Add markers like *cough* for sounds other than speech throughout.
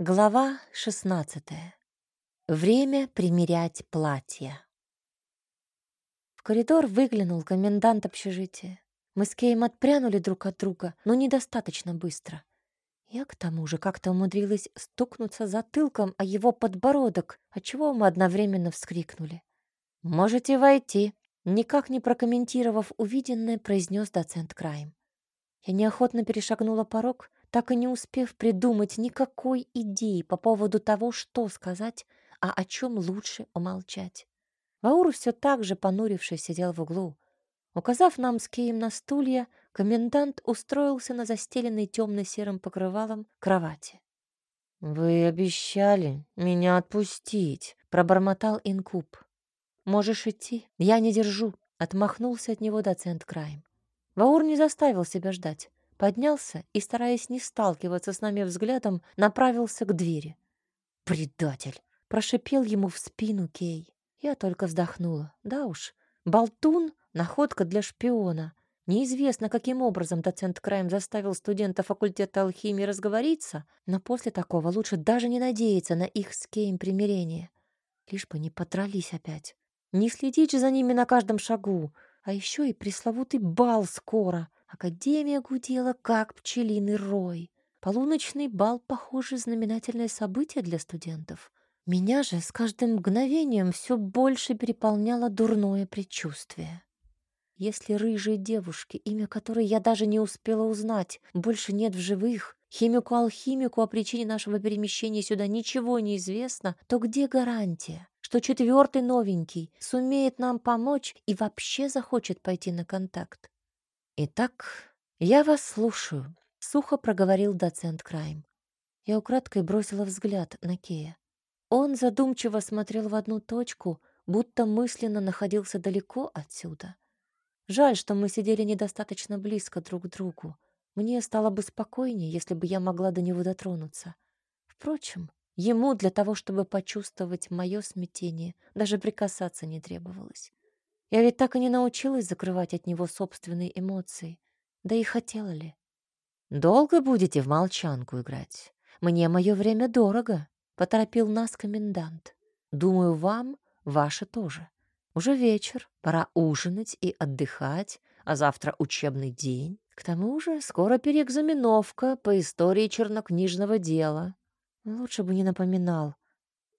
Глава 16. Время примерять платье. В коридор выглянул комендант общежития. Мы с Кеем отпрянули друг от друга, но недостаточно быстро. Я к тому же как-то умудрилась стукнуться затылком о его подбородок, отчего мы одновременно вскрикнули. «Можете войти», — никак не прокомментировав увиденное, произнес доцент Крайм. Я неохотно перешагнула порог, так и не успев придумать никакой идеи по поводу того, что сказать, а о чем лучше умолчать. Ваур все так же, понурившись, сидел в углу. Указав нам с Кеем на стулья, комендант устроился на застеленной темно-серым покрывалом кровати. «Вы обещали меня отпустить», — пробормотал инкуб. «Можешь идти, я не держу», — отмахнулся от него доцент Крайм. Ваур не заставил себя ждать поднялся и, стараясь не сталкиваться с нами взглядом, направился к двери. «Предатель!» — прошипел ему в спину Кей. Я только вздохнула. Да уж, болтун — находка для шпиона. Неизвестно, каким образом доцент Крайм заставил студента факультета алхимии разговориться, но после такого лучше даже не надеяться на их с Кеем примирение. Лишь бы не подрались опять. Не следить же за ними на каждом шагу. А еще и пресловутый бал скоро. Академия гудела, как пчелиный рой. Полуночный бал, похоже, знаменательное событие для студентов. Меня же с каждым мгновением все больше переполняло дурное предчувствие. Если рыжей девушки, имя которой я даже не успела узнать, больше нет в живых, химику-алхимику о причине нашего перемещения сюда ничего не известно, то где гарантия, что четвертый новенький сумеет нам помочь и вообще захочет пойти на контакт? «Итак, я вас слушаю», — сухо проговорил доцент Крайм. Я украдкой бросила взгляд на Кея. Он задумчиво смотрел в одну точку, будто мысленно находился далеко отсюда. Жаль, что мы сидели недостаточно близко друг к другу. Мне стало бы спокойнее, если бы я могла до него дотронуться. Впрочем, ему для того, чтобы почувствовать мое смятение, даже прикасаться не требовалось. Я ведь так и не научилась закрывать от него собственные эмоции. Да и хотела ли? «Долго будете в молчанку играть? Мне мое время дорого», — поторопил нас комендант. «Думаю, вам ваше тоже. Уже вечер, пора ужинать и отдыхать, а завтра учебный день. К тому же скоро переэкзаменовка по истории чернокнижного дела. Лучше бы не напоминал.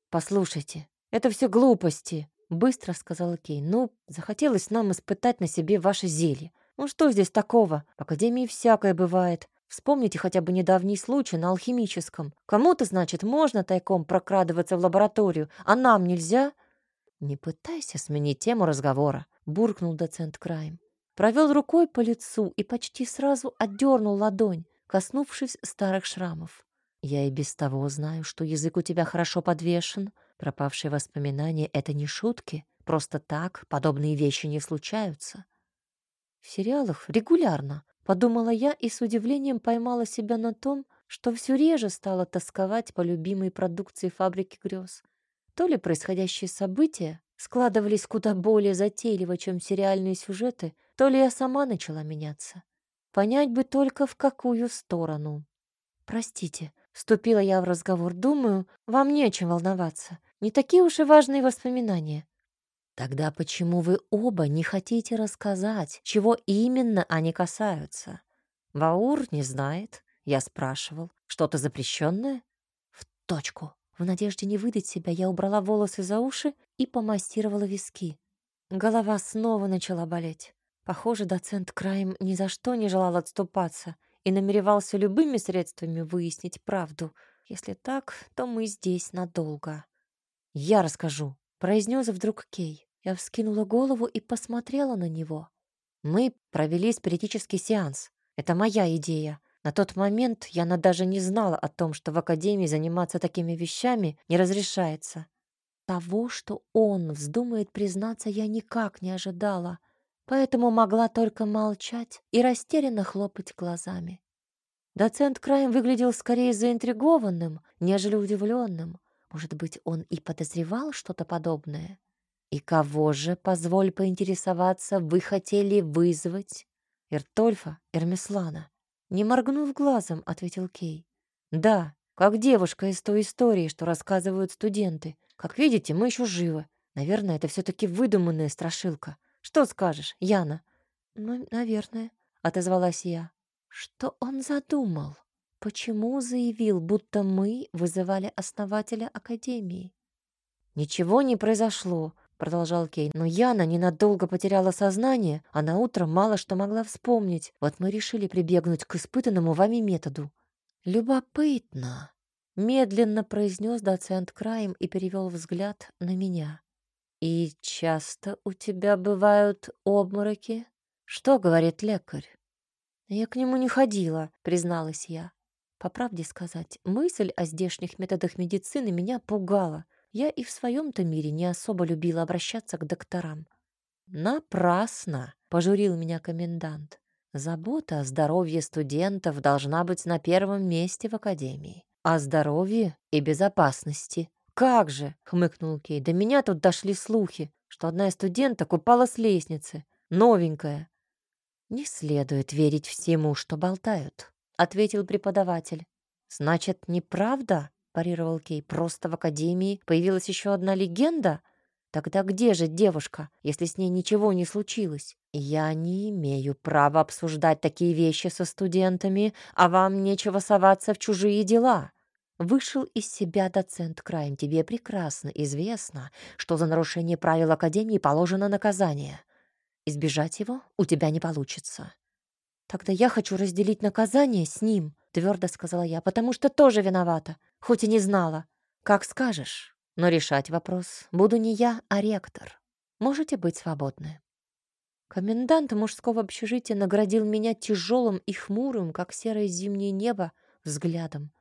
Послушайте, это все глупости. Быстро сказала Кей. Ну, захотелось нам испытать на себе ваше зелье. Ну что здесь такого? В академии всякое бывает. Вспомните хотя бы недавний случай на алхимическом. Кому-то, значит, можно тайком прокрадываться в лабораторию, а нам нельзя? Не пытайся сменить тему разговора, буркнул доцент Крайм. Провел рукой по лицу и почти сразу отдернул ладонь, коснувшись старых шрамов. Я и без того знаю, что язык у тебя хорошо подвешен, Пропавшие воспоминания — это не шутки. Просто так подобные вещи не случаются. В сериалах регулярно, подумала я и с удивлением поймала себя на том, что все реже стала тосковать по любимой продукции фабрики грез. То ли происходящие события складывались куда более затейливо, чем сериальные сюжеты, то ли я сама начала меняться. Понять бы только в какую сторону. «Простите», — вступила я в разговор, — «думаю, вам не о чем волноваться. Не такие уж и важные воспоминания. Тогда почему вы оба не хотите рассказать, чего именно они касаются? Ваур не знает. Я спрашивал. Что-то запрещенное? В точку. В надежде не выдать себя, я убрала волосы за уши и помастировала виски. Голова снова начала болеть. Похоже, доцент Крайм ни за что не желал отступаться и намеревался любыми средствами выяснить правду. Если так, то мы здесь надолго. «Я расскажу», — произнес вдруг Кей. Я вскинула голову и посмотрела на него. «Мы провели спиритический сеанс. Это моя идея. На тот момент Яна даже не знала о том, что в академии заниматься такими вещами не разрешается. Того, что он вздумает признаться, я никак не ожидала, поэтому могла только молчать и растерянно хлопать глазами. Доцент Крайм выглядел скорее заинтригованным, нежели удивленным. Может быть, он и подозревал что-то подобное? И кого же, позволь поинтересоваться, вы хотели вызвать? Иртольфа, Эрмислана. Не моргнув глазом, ответил Кей. Да, как девушка из той истории, что рассказывают студенты. Как видите, мы еще живы. Наверное, это все таки выдуманная страшилка. Что скажешь, Яна?» «Ну, наверное», — отозвалась я. «Что он задумал? Почему заявил, будто мы вызывали основателя Академии?» «Ничего не произошло», — продолжал Кей. «Но Яна ненадолго потеряла сознание, а на утро мало что могла вспомнить. Вот мы решили прибегнуть к испытанному вами методу». «Любопытно», — медленно произнес доцент Краем и перевел взгляд на меня. «И часто у тебя бывают обмороки?» «Что говорит лекарь?» «Я к нему не ходила», — призналась я. По правде сказать, мысль о здешних методах медицины меня пугала. Я и в своем-то мире не особо любила обращаться к докторам. «Напрасно!» — пожурил меня комендант. «Забота о здоровье студентов должна быть на первом месте в академии. О здоровье и безопасности». «Как же!» — хмыкнул Кей. «До меня тут дошли слухи, что одна из студенток упала с лестницы. Новенькая». «Не следует верить всему, что болтают», — ответил преподаватель. «Значит, неправда?» парировал Кей. Просто в академии появилась еще одна легенда? Тогда где же девушка, если с ней ничего не случилось? Я не имею права обсуждать такие вещи со студентами, а вам нечего соваться в чужие дела. Вышел из себя доцент Крайм. Тебе прекрасно известно, что за нарушение правил Академии положено наказание. Избежать его у тебя не получится. Тогда я хочу разделить наказание с ним, твердо сказала я, потому что тоже виновата хоть и не знала. Как скажешь, но решать вопрос буду не я, а ректор. Можете быть свободны. Комендант мужского общежития наградил меня тяжелым и хмурым, как серое зимнее небо, взглядом.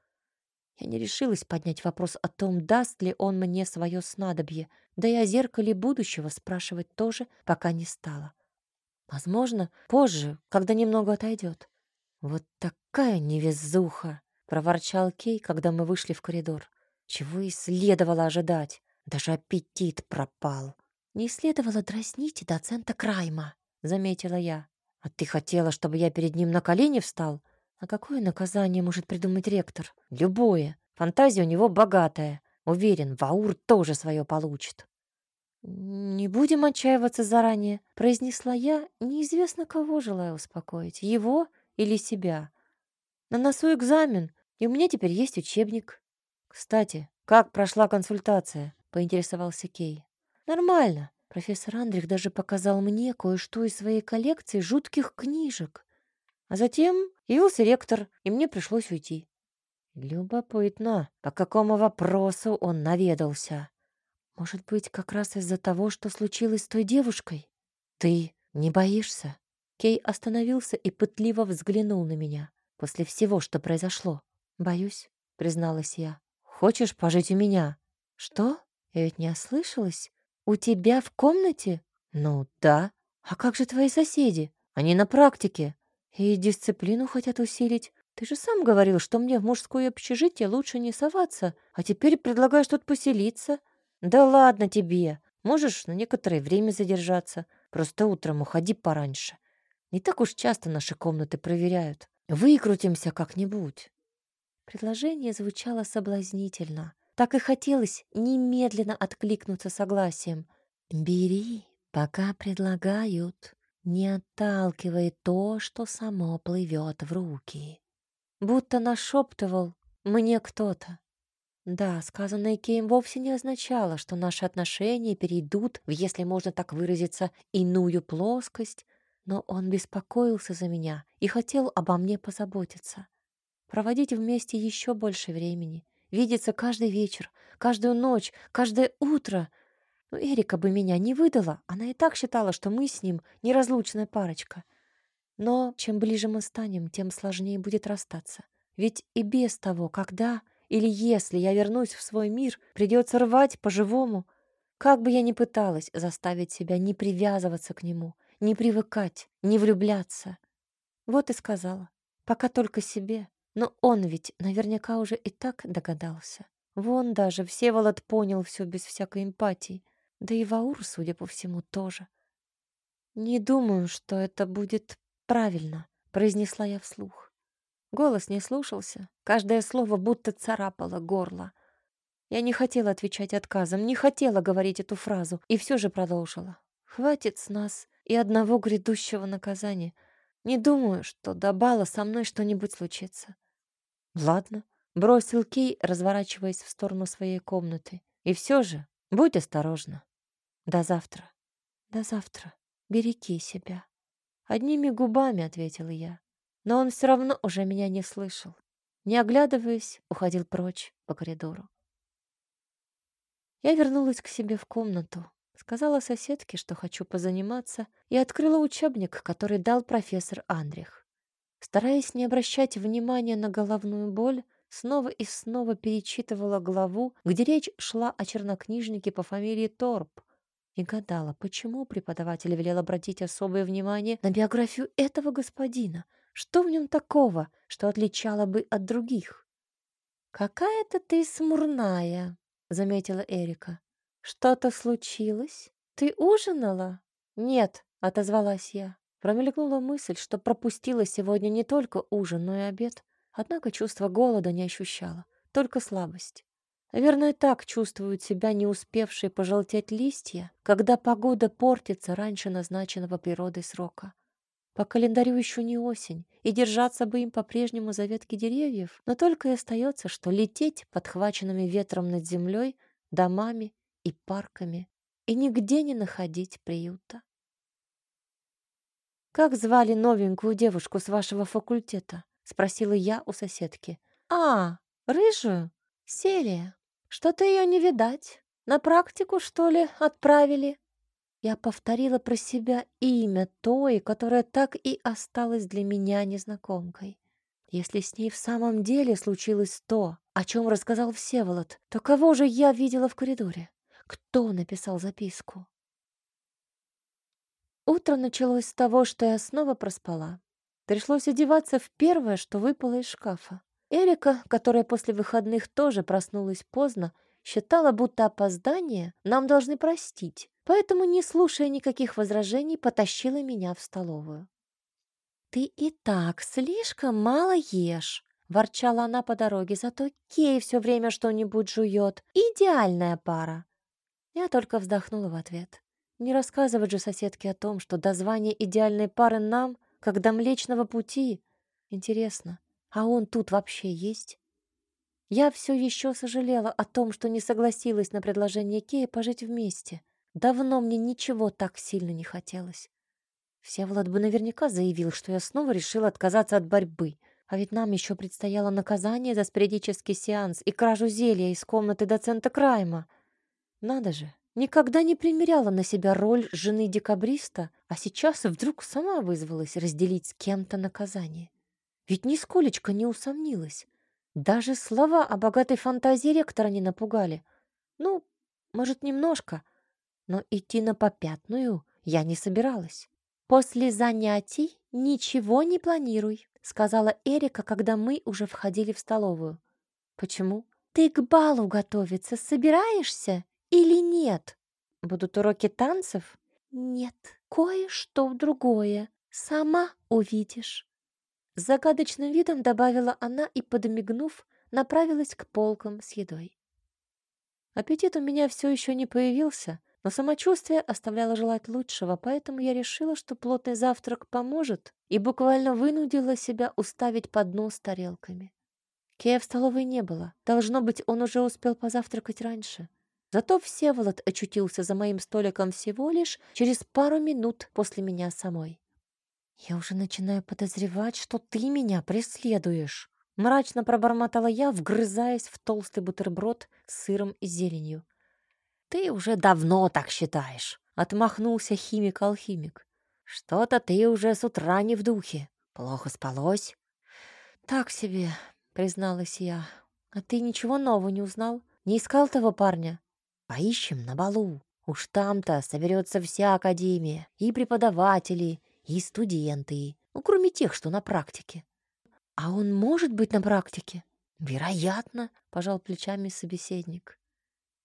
Я не решилась поднять вопрос о том, даст ли он мне свое снадобье, да и о зеркале будущего спрашивать тоже пока не стала. Возможно, позже, когда немного отойдет. Вот такая невезуха! — проворчал Кей, когда мы вышли в коридор. Чего и следовало ожидать. Даже аппетит пропал. «Не следовало дразнить доцента Крайма», — заметила я. «А ты хотела, чтобы я перед ним на колени встал? А какое наказание может придумать ректор? Любое. Фантазия у него богатая. Уверен, Ваур тоже свое получит». «Не будем отчаиваться заранее», — произнесла я, неизвестно кого желая успокоить, его или себя. На носу экзамен, и у меня теперь есть учебник. Кстати, как прошла консультация? поинтересовался Кей. Нормально. Профессор Андрих даже показал мне кое-что из своей коллекции жутких книжек. А затем явился ректор, и мне пришлось уйти. Любопытно, по какому вопросу он наведался. Может быть, как раз из-за того, что случилось с той девушкой? Ты не боишься? Кей остановился и пытливо взглянул на меня после всего, что произошло. «Боюсь», — призналась я. «Хочешь пожить у меня?» «Что? Я ведь не ослышалась. У тебя в комнате?» «Ну да. А как же твои соседи? Они на практике. И дисциплину хотят усилить. Ты же сам говорил, что мне в мужское общежитие лучше не соваться, а теперь предлагаешь тут поселиться. Да ладно тебе. Можешь на некоторое время задержаться. Просто утром уходи пораньше. Не так уж часто наши комнаты проверяют. Выкрутимся как-нибудь. Предложение звучало соблазнительно. Так и хотелось немедленно откликнуться согласием. «Бери, пока предлагают, не отталкивай то, что само плывет в руки». Будто нашептывал мне кто-то. Да, сказанное Кейм вовсе не означало, что наши отношения перейдут в, если можно так выразиться, иную плоскость, но он беспокоился за меня и хотел обо мне позаботиться. Проводить вместе еще больше времени, видеться каждый вечер, каждую ночь, каждое утро. Но Эрика бы меня не выдала, она и так считала, что мы с ним неразлучная парочка. Но чем ближе мы станем, тем сложнее будет расстаться. Ведь и без того, когда или если я вернусь в свой мир, придется рвать по-живому. Как бы я ни пыталась заставить себя не привязываться к нему, не привыкать, не влюбляться. Вот и сказала. Пока только себе. Но он ведь наверняка уже и так догадался. Вон даже Всеволод понял все без всякой эмпатии. Да и Ваур, судя по всему, тоже. «Не думаю, что это будет правильно», — произнесла я вслух. Голос не слушался, каждое слово будто царапало горло. Я не хотела отвечать отказом, не хотела говорить эту фразу, и все же продолжила. Хватит с нас и одного грядущего наказания. Не думаю, что до бала со мной что-нибудь случится. Ладно, бросил Кей, разворачиваясь в сторону своей комнаты. И все же, будь осторожна. До завтра. До завтра. Береги себя. Одними губами ответила я. Но он все равно уже меня не слышал. Не оглядываясь, уходил прочь по коридору. Я вернулась к себе в комнату, Сказала соседке, что хочу позаниматься, и открыла учебник, который дал профессор Андрих. Стараясь не обращать внимания на головную боль, снова и снова перечитывала главу, где речь шла о чернокнижнике по фамилии Торп, и гадала, почему преподаватель велел обратить особое внимание на биографию этого господина, что в нем такого, что отличало бы от других. «Какая-то ты смурная», — заметила Эрика. «Что-то случилось? Ты ужинала?» «Нет», — отозвалась я. Промелькнула мысль, что пропустила сегодня не только ужин, но и обед. Однако чувство голода не ощущала, только слабость. Наверное, так чувствуют себя не успевшие пожелтеть листья, когда погода портится раньше назначенного природой срока. По календарю еще не осень, и держаться бы им по-прежнему за ветки деревьев, но только и остается, что лететь подхваченными ветром над землей, домами и парками, и нигде не находить приюта. «Как звали новенькую девушку с вашего факультета?» — спросила я у соседки. «А, рыжую? Селия. Что-то ее не видать. На практику, что ли, отправили?» Я повторила про себя имя той, которая так и осталась для меня незнакомкой. Если с ней в самом деле случилось то, о чем рассказал Всеволод, то кого же я видела в коридоре? Кто написал записку? Утро началось с того, что я снова проспала. Пришлось одеваться в первое, что выпало из шкафа. Эрика, которая после выходных тоже проснулась поздно, считала, будто опоздание нам должны простить, поэтому, не слушая никаких возражений, потащила меня в столовую. «Ты и так слишком мало ешь», — ворчала она по дороге, «зато Кей все время что-нибудь жует. Идеальная пара. Я только вздохнула в ответ. Не рассказывать же соседке о том, что до звания идеальной пары нам, как до Млечного Пути. Интересно, а он тут вообще есть? Я все еще сожалела о том, что не согласилась на предложение Кея пожить вместе. Давно мне ничего так сильно не хотелось. Всеволод бы наверняка заявил, что я снова решила отказаться от борьбы. А ведь нам еще предстояло наказание за спиритический сеанс и кражу зелья из комнаты доцента Крайма. Надо же, никогда не примеряла на себя роль жены декабриста, а сейчас вдруг сама вызвалась разделить с кем-то наказание. Ведь нисколечко не усомнилась. Даже слова о богатой фантазии ректора не напугали. Ну, может, немножко, но идти на попятную я не собиралась. «После занятий ничего не планируй», — сказала Эрика, когда мы уже входили в столовую. «Почему?» «Ты к балу готовиться собираешься или нет? Будут уроки танцев? Нет, кое-что другое. Сама увидишь. С загадочным видом добавила она и, подмигнув, направилась к полкам с едой. Аппетит у меня все еще не появился, но самочувствие оставляло желать лучшего, поэтому я решила, что плотный завтрак поможет, и буквально вынудила себя уставить поднос тарелками. Кея в столовой не было. Должно быть, он уже успел позавтракать раньше. Зато Всеволод очутился за моим столиком всего лишь через пару минут после меня самой. «Я уже начинаю подозревать, что ты меня преследуешь», мрачно пробормотала я, вгрызаясь в толстый бутерброд с сыром и зеленью. «Ты уже давно так считаешь», — отмахнулся химик-алхимик. «Что-то ты уже с утра не в духе. Плохо спалось?» «Так себе», — призналась я. «А ты ничего нового не узнал? Не искал того парня?» Поищем на балу. Уж там-то соберется вся академия, и преподаватели, и студенты, ну, кроме тех, что на практике. А он может быть на практике? Вероятно, пожал плечами собеседник.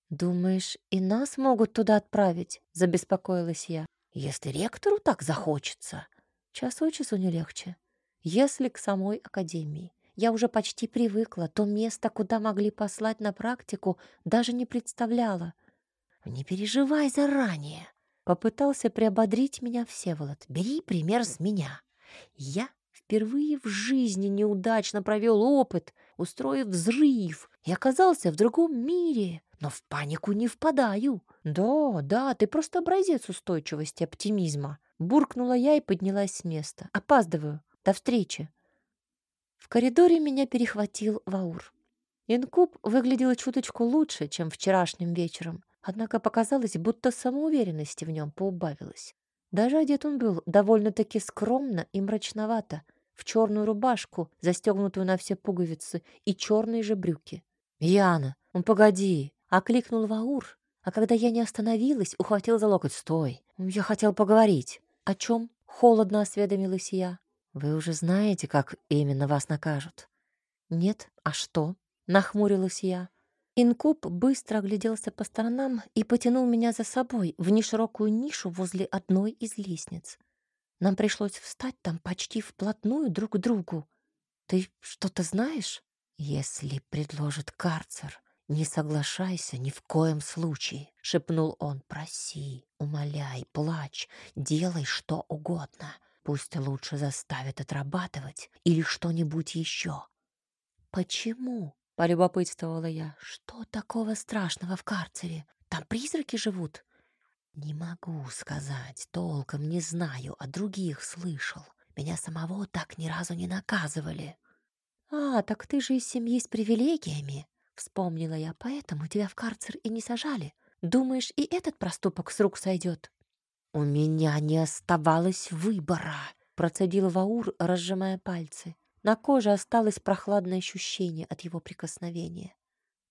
Думаешь, и нас могут туда отправить? Забеспокоилась я. Если ректору так захочется. Час от часу не легче. Если к самой академии. я уже почти привыкла. То место, куда могли послать на практику, даже не представляла. «Не переживай заранее», — попытался приободрить меня Всеволод. «Бери пример с меня. Я впервые в жизни неудачно провел опыт, устроив взрыв, и оказался в другом мире, но в панику не впадаю. Да, да, ты просто образец устойчивости, оптимизма. Буркнула я и поднялась с места. Опаздываю. До встречи. В коридоре меня перехватил Ваур. Инкуб выглядел чуточку лучше, чем вчерашним вечером, однако показалось, будто самоуверенности в нем поубавилось. Даже одет он был довольно-таки скромно и мрачновато, в черную рубашку, застегнутую на все пуговицы, и черные же брюки. «Яна, ну погоди!» — окликнул Ваур, а когда я не остановилась, ухватил за локоть. «Стой! Я хотел поговорить». «О чем?» — холодно осведомилась я. «Вы уже знаете, как именно вас накажут?» «Нет, а что?» — нахмурилась я. Инкуб быстро огляделся по сторонам и потянул меня за собой в неширокую нишу возле одной из лестниц. Нам пришлось встать там почти вплотную друг к другу. «Ты что-то знаешь?» «Если предложит карцер, не соглашайся ни в коем случае», — шепнул он. «Проси, умоляй, плачь, делай что угодно. Пусть лучше заставит отрабатывать или что-нибудь еще». «Почему?» — полюбопытствовала я. «Что такого страшного в карцере? Там призраки живут?» «Не могу сказать, толком не знаю, а других слышал. Меня самого так ни разу не наказывали». «А, так ты же из семьи с привилегиями», — вспомнила я, «поэтому тебя в карцер и не сажали. Думаешь, и этот проступок с рук сойдет?» «У меня не оставалось выбора», — процедил Ваур, разжимая пальцы. На коже осталось прохладное ощущение от его прикосновения.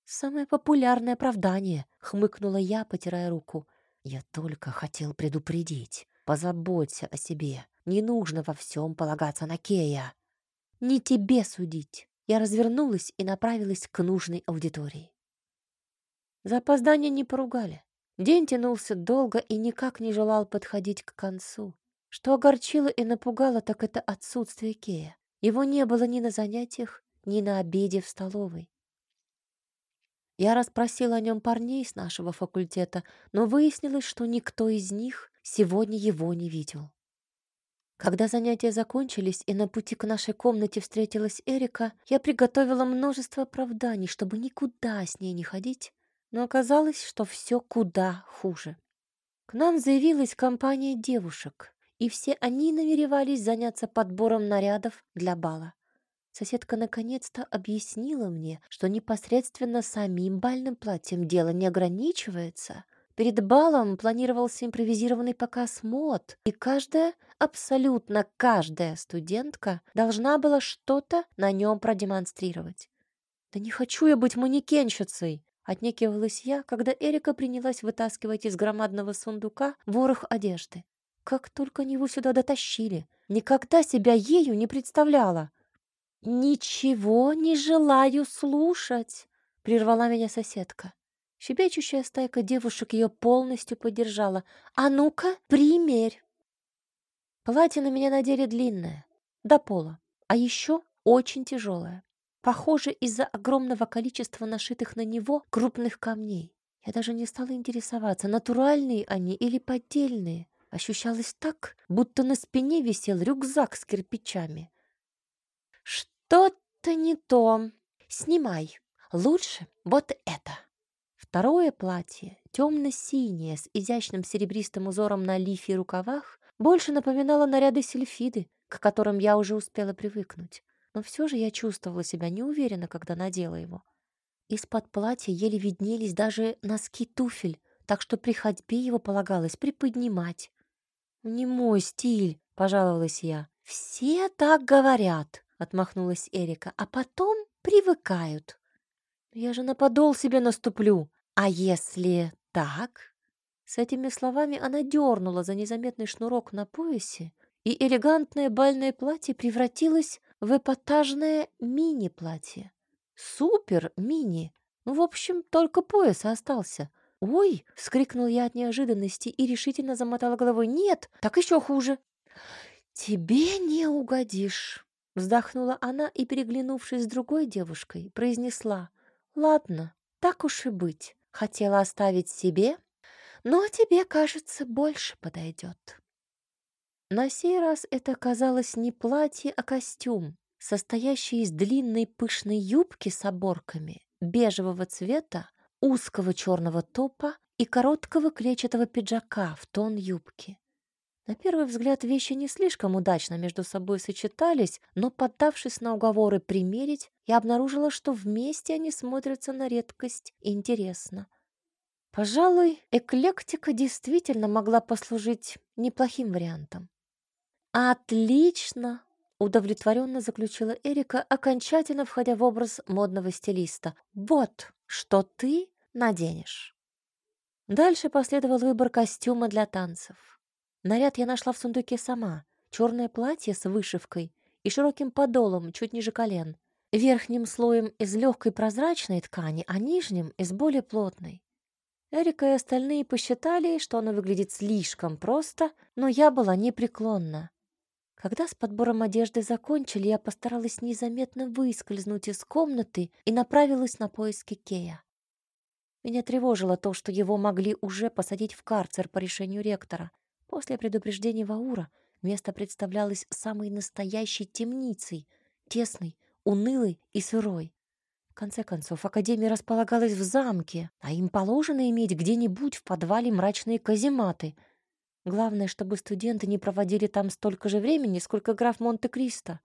«Самое популярное оправдание», — хмыкнула я, потирая руку. Я только хотел предупредить. Позаботься о себе. Не нужно во всем полагаться на Кея. Не тебе судить. Я развернулась и направилась к нужной аудитории. За опоздание не поругали. День тянулся долго и никак не желал подходить к концу. Что огорчило и напугало, так это отсутствие Кея. Его не было ни на занятиях, ни на обеде в столовой. Я расспросила о нем парней с нашего факультета, но выяснилось, что никто из них сегодня его не видел. Когда занятия закончились и на пути к нашей комнате встретилась Эрика, я приготовила множество оправданий, чтобы никуда с ней не ходить, но оказалось, что все куда хуже. К нам заявилась компания девушек, и все они намеревались заняться подбором нарядов для бала. Соседка наконец-то объяснила мне, что непосредственно самим бальным платьем дело не ограничивается. Перед балом планировался импровизированный показ мод, и каждая, абсолютно каждая студентка должна была что-то на нем продемонстрировать. «Да не хочу я быть манекенщицей!» Отнекивалась я, когда Эрика принялась вытаскивать из громадного сундука ворох одежды. Как только они его сюда дотащили. Никогда себя ею не представляла. «Ничего не желаю слушать», — прервала меня соседка. Щебечущая стайка девушек ее полностью поддержала. «А ну-ка, примерь!» Платье на меня надели длинное, до пола, а еще очень тяжелое. Похоже, из-за огромного количества нашитых на него крупных камней. Я даже не стала интересоваться, натуральные они или поддельные. Ощущалось так, будто на спине висел рюкзак с кирпичами. Что-то не то. Снимай. Лучше вот это. Второе платье, темно-синее, с изящным серебристым узором на лифе и рукавах, больше напоминало наряды сельфиды, к которым я уже успела привыкнуть. Но все же я чувствовала себя неуверенно, когда надела его. Из-под платья еле виднелись даже носки туфель, так что при ходьбе его полагалось приподнимать. «Не мой стиль», — пожаловалась я. «Все так говорят», отмахнулась Эрика, а потом привыкают. Я же на подол себе наступлю. А если так? С этими словами она дернула за незаметный шнурок на поясе, и элегантное бальное платье превратилось в эпатажное мини-платье. Супер-мини. В общем, только пояс остался. «Ой!» — вскрикнул я от неожиданности и решительно замотала головой. «Нет, так еще хуже!» «Тебе не угодишь!» Вздохнула она и, переглянувшись с другой девушкой, произнесла. «Ладно, так уж и быть. Хотела оставить себе, но тебе, кажется, больше подойдет». На сей раз это оказалось не платье, а костюм, состоящий из длинной пышной юбки с оборками, бежевого цвета, узкого черного топа и короткого клетчатого пиджака в тон юбки. На первый взгляд вещи не слишком удачно между собой сочетались, но, поддавшись на уговоры примерить, я обнаружила, что вместе они смотрятся на редкость интересно. Пожалуй, эклектика действительно могла послужить неплохим вариантом. «Отлично!» — удовлетворенно заключила Эрика, окончательно входя в образ модного стилиста. «Вот что ты наденешь». Дальше последовал выбор костюма для танцев. Наряд я нашла в сундуке сама. Черное платье с вышивкой и широким подолом чуть ниже колен. Верхним слоем из легкой прозрачной ткани, а нижним из более плотной. Эрика и остальные посчитали, что оно выглядит слишком просто, но я была непреклонна. Когда с подбором одежды закончили, я постаралась незаметно выскользнуть из комнаты и направилась на поиски Кея. Меня тревожило то, что его могли уже посадить в карцер по решению ректора. После предупреждения Ваура место представлялось самой настоящей темницей, тесной, унылой и сырой. В конце концов, Академия располагалась в замке, а им положено иметь где-нибудь в подвале мрачные казематы. Главное, чтобы студенты не проводили там столько же времени, сколько граф Монте-Кристо.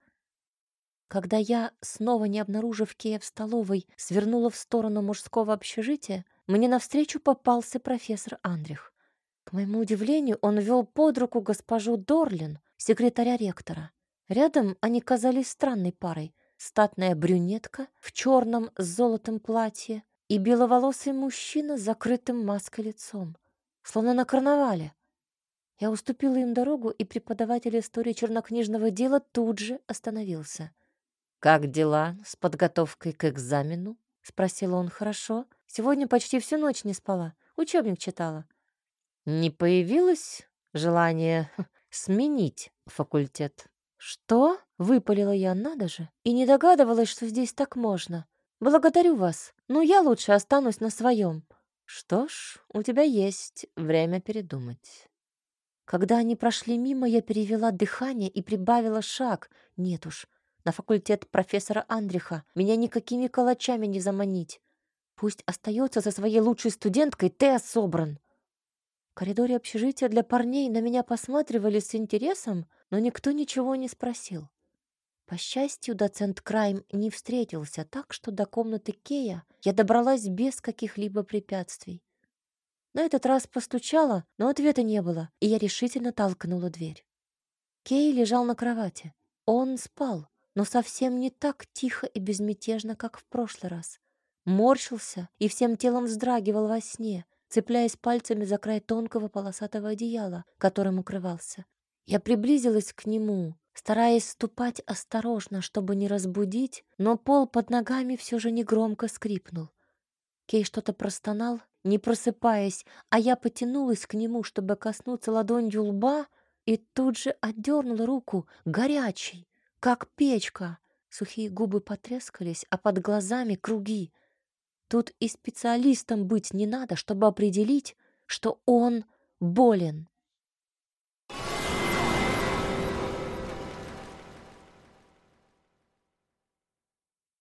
Когда я, снова не обнаружив Кея в столовой, свернула в сторону мужского общежития, мне навстречу попался профессор Андрих. К моему удивлению, он вел под руку госпожу Дорлин, секретаря ректора. Рядом они казались странной парой. Статная брюнетка в черном с золотом платье и беловолосый мужчина с закрытым маской лицом, словно на карнавале. Я уступила им дорогу, и преподаватель истории чернокнижного дела тут же остановился. «Как дела с подготовкой к экзамену?» — спросил он. «Хорошо. Сегодня почти всю ночь не спала. Учебник читала. Не появилось желание *laughs* сменить факультет? Что? Выпалила я, надо же. И не догадывалась, что здесь так можно. Благодарю вас, но я лучше останусь на своем. Что ж, у тебя есть время передумать. Когда они прошли мимо, я перевела дыхание и прибавила шаг. Нет уж, на факультет профессора Андриха меня никакими калачами не заманить. Пусть остается со своей лучшей студенткой Теа Собран. В коридоре общежития для парней на меня посматривали с интересом, но никто ничего не спросил. По счастью, доцент Крайм не встретился, так что до комнаты Кея я добралась без каких-либо препятствий. На этот раз постучала, но ответа не было, и я решительно толкнула дверь. Кей лежал на кровати. Он спал, но совсем не так тихо и безмятежно, как в прошлый раз. Морщился и всем телом вздрагивал во сне, цепляясь пальцами за край тонкого полосатого одеяла, которым укрывался. Я приблизилась к нему, стараясь ступать осторожно, чтобы не разбудить, но пол под ногами все же негромко скрипнул. Кей что-то простонал, не просыпаясь, а я потянулась к нему, чтобы коснуться ладонью лба, и тут же отдернула руку, горячий, как печка. Сухие губы потрескались, а под глазами круги — Тут и специалистом быть не надо, чтобы определить, что он болен.